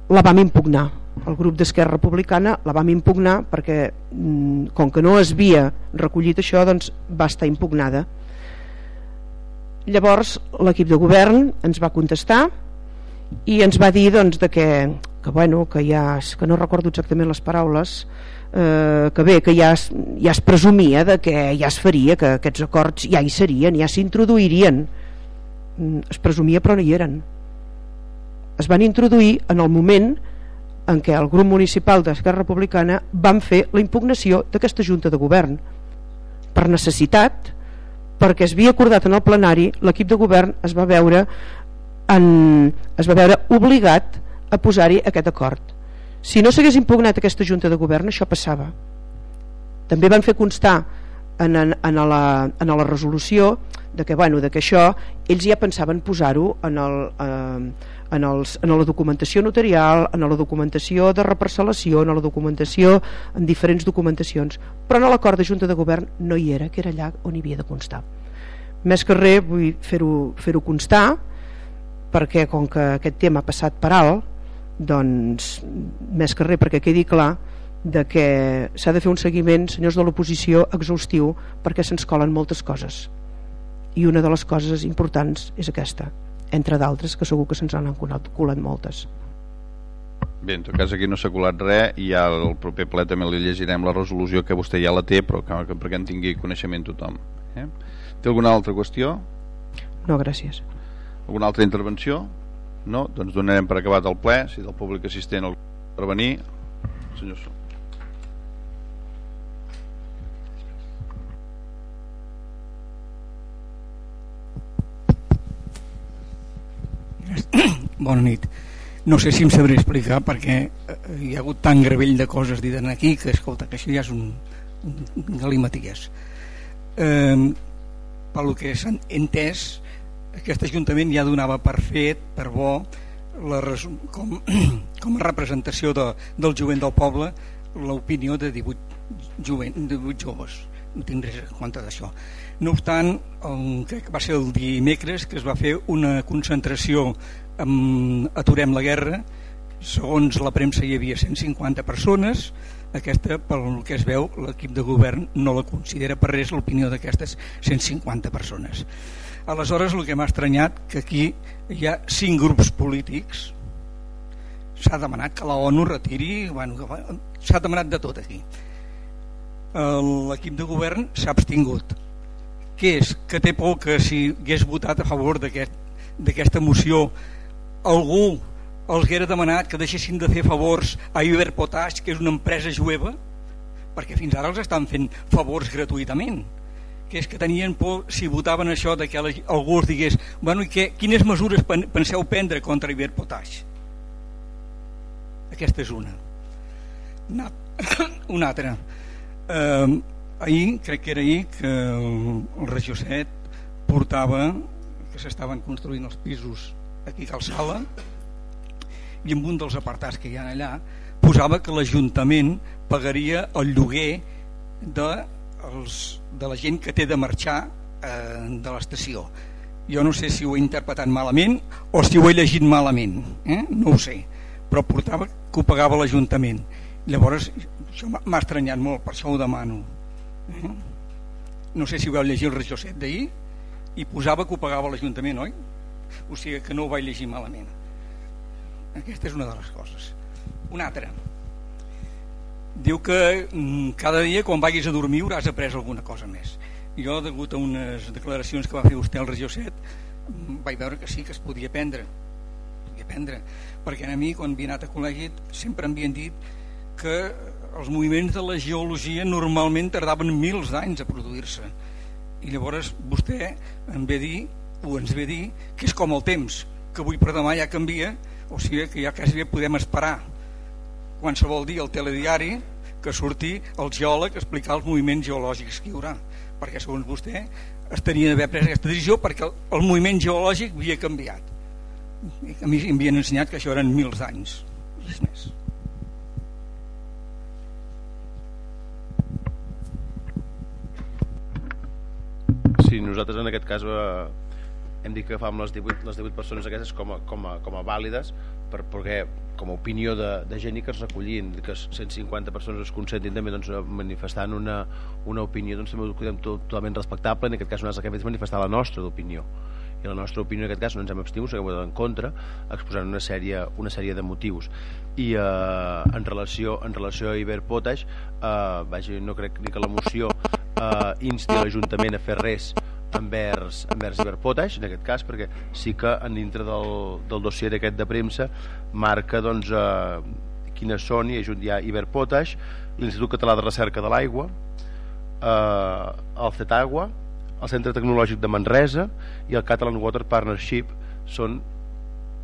la vam impugnar. El grup d'Esquerra Republicana la vam impugnar perquè mm, com que no es havia recollit això doncs va estar impugnada. Llavors l'equip de govern ens va contestar i ens va dir doncs, de que, que, bueno, que, ja, que no recordo exactament les paraules eh, que bé, que ja es, ja es presumia de que ja es faria, que aquests acords ja hi serien, ja s'introduirien. Mm, es presumia però no hi eren. Es van introduir en el moment en què el grup municipal d'Esquerra Republicana van fer la impugnació d'aquesta Junta de Govern. Per necessitat perquè es havia acordat en el plenari l'equip de govern es va veure en, es va veure obligat a posar-hi aquest acord si no s'hagués impugnat aquesta Junta de Govern això passava també van fer constar en, en, en, la, en la resolució de que, bueno, de que això ells ja pensaven posar-ho en el eh, en, els, en la documentació notarial, en la documentació de reparcel·lació, en la documentació, en diferents documentacions, però en l'acord de Junta de Govern no hi era, que era allà on hi havia de constar. Més que res vull fer-ho fer, constar, perquè com que aquest tema ha passat per alt, doncs més que res perquè quedi clar de que s'ha de fer un seguiment, senyors de l'oposició, exhaustiu, perquè se'ns colen moltes coses. I una de les coses importants és aquesta entre d'altres que segur que se'ns han colat, colat moltes Bé, en tot cas aquí no s'ha colat res i ja el proper ple també li llegirem la resolució que vostè ja la té però que, que perquè en tingui coneixement tothom eh? Té alguna altra qüestió? No, gràcies Alguna altra intervenció? No? Doncs donarem per acabat el ple si del públic assistent el per venir senyor Sol Bona nit. No sé si em sabré explicar perquè eh, hi ha hagut tan gravell de coses dit aquí que, escolta, que això ja és un, un galimaties. Eh, pel que s'ha entès, aquest Ajuntament ja donava per fet, per bo, la, com, com a representació de, del jovent del poble l'opinió de 18, jovent, 18 joves. No tinc res en compte d'això. No obstant, el, crec que va ser el dimecres que es va fer una concentració amb Aturem la Guerra. Segons la premsa hi havia 150 persones. Aquesta pel que es veu l'equip de govern no la considera per res l'opinió d'aquestes 150 persones aleshores el que m'ha estranyat que aquí hi ha cinc grups polítics. S'ha demanat que la ONU retiri bueno, s'ha demanat de tot aquí. L'equip de govern s'ha abstingut. Què és? que té por que si hagués votat a favor d'aquesta aquest, moció algú els haguera demanat que deixessin de fer favors a Iberpotash, que és una empresa jueva, perquè fins ara els estan fent favors gratuïtament que és que tenien por si votaven això de que algú els digués bueno, i què, quines mesures penseu prendre contra Iberpotash aquesta és una. Una, una altra. Eh, ahir, crec que era ahir que el, el Regió 7 portava que s'estaven construint els pisos aquí a Cal Sala i en un dels apartats que hi ha allà posava que l'Ajuntament pagaria el lloguer de, els, de la gent que té de marxar eh, de l'estació jo no sé si ho he interpretat malament o si ho he llegit malament eh? no ho sé però portava que ho pagava l'Ajuntament llavors això m'ha estranyat molt per això ho demano eh? no sé si ho vau llegir el regió 7 d'ahir i posava que ho pagava l'Ajuntament oi? o sigui que no ho vaig llegir malament aquesta és una de les coses una altra diu que mm, cada dia quan vagis a dormir hauràs après alguna cosa més. Jo degut a unes declaracions que va fer vostè al Regió 7 mm, vaig veure que sí que es podia aprendre. Podia aprendre. Perquè a mi quan havia anat a col·legi sempre m'havien dit que els moviments de la geologia normalment tardaven mils d'anys a produir-se. I llavors vostè em ve dir o ens ve dir que és com el temps, que avui per demà ja canvia, o sigui que ja quasi podem esperar qualsevol dia el telediari que surti el geòleg a explicar els moviments geològics que hi haurà. Perquè segons vostè estaria d'haver pres aquesta decisió perquè el, el moviment geològic havia canviat. I a mi em havien ensenyat que això eren mils d'anys res més. Sí, nosaltres en aquest cas eh, hem dit que agafàvem les 18, les 18 persones aquestes com a, com a, com a vàlides per, perquè com a opinió de, de gent i que es recollin que 150 persones es consentin també doncs, manifestant una, una opinió doncs també ho tot, totalment respectable. En aquest cas nosaltres el que hem fet manifestar la nostra opinió. I la nostra opinió en aquest cas no ens hem abstingut s'ha votat en contra exposant una sèrie, una sèrie de motius. I eh, en, relació, en relació a Iber Potash eh, vaja, no crec ni que la moció eh, insti l'Ajuntament a fer res envers, envers Iberpotash en aquest cas perquè sí que en dintre del, del dossier aquest de premsa marca doncs eh, quines són i hi ha Iberpotash l'Institut Català de Recerca de l'Aigua eh, el CETAGUA el Centre Tecnològic de Manresa i el Catalan Water Partnership. Són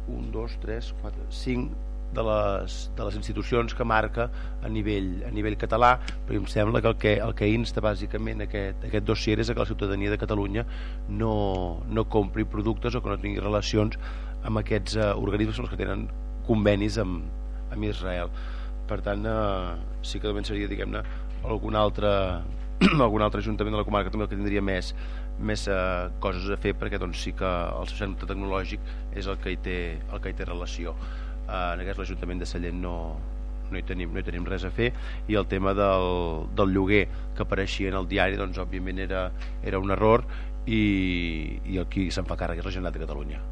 1, 2, 3, 4, 5 de les, de les institucions que marca a nivell, a nivell català però em sembla que el que, el que insta bàsicament aquest, aquest dossier és que la ciutadania de Catalunya no, no compri productes o que no tingui relacions amb aquests uh, organismes que tenen convenis amb, amb Israel. Per tant uh, sí que també seria diguem-ne algun altre algun altre ajuntament de la comarca també el que tindria més, més uh, coses a fer perquè doncs, sí que el centre tecnològic és el que hi té, el que hi té relació. eh, en aquest l'Ajuntament de Sallent no, no hi, tenim, no hi tenim res a fer. I el tema del, del lloguer que apareixia en el diari doncs òbviament era, era un error i, i qui se'n fa càrrec és la Generalitat de Catalunya.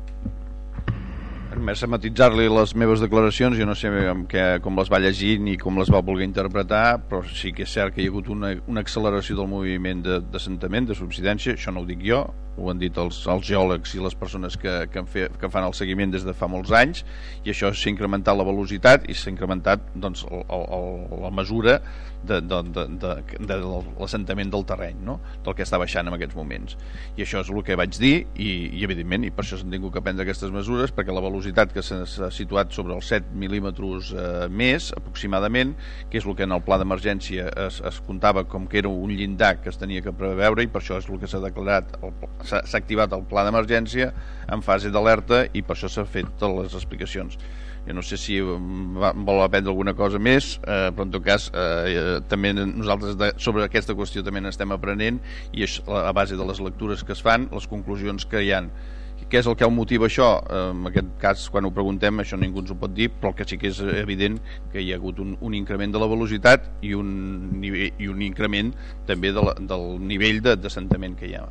A matitzar-li les meves declaracions, jo no sé què, com les va llegir ni com les va voler interpretar, però sí que és cert que hi ha hagut una, una acceleració del moviment d'assentament, de, de subsidència, això no ho dic jo, ho han dit els, els geòlegs i les persones que, que, fe, que fan el seguiment des de fa molts anys i això s'ha incrementat la velocitat i s'ha incrementat doncs, el, el, la mesura de, de, de, de, de l'assentament del terreny no? del que està baixant en aquests moments i això és el que vaig dir i, i evidentment i per això s'han tingut que prendre aquestes mesures perquè la velocitat que s'ha situat sobre els 7 mil·límetres eh, més aproximadament, que és el que en el pla d'emergència es, es comptava com que era un llindar que es tenia que preveure i per això és el que s'ha declarat s'ha activat el pla d'emergència en fase d'alerta i per això s'ha fet totes les explicacions jo no sé si va, vol aprendre alguna cosa més eh, però en tot cas eh, també nosaltres de, sobre aquesta qüestió també n'estem aprenent i és a base de les lectures que es fan les conclusions que hi han què és el que ho motiva això? En aquest cas, quan ho preguntem, això ningú ens ho pot dir, però el que sí que és evident que hi ha hagut un, un increment de la velocitat i un, nivell, i un increment també de la, del nivell d'assentament que hi ha.